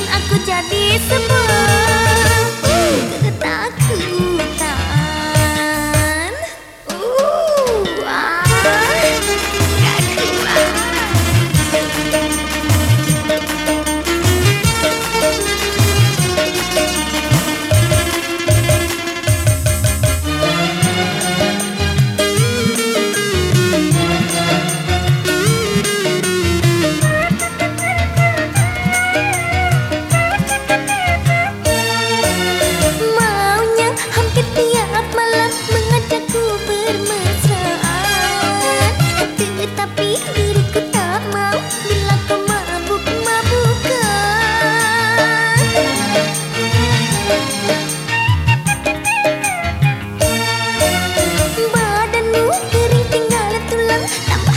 bikin aku jadi sembuh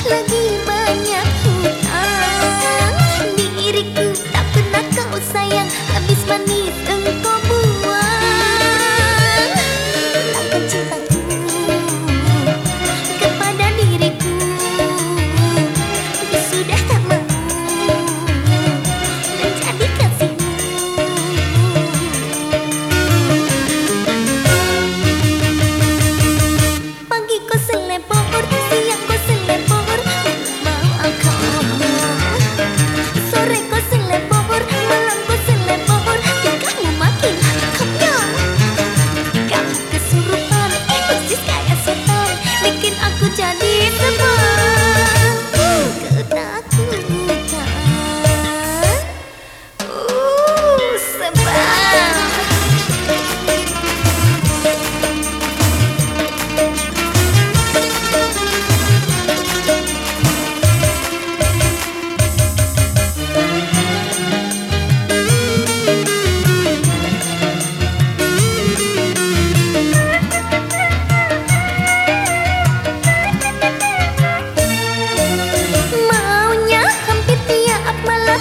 Le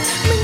Mind.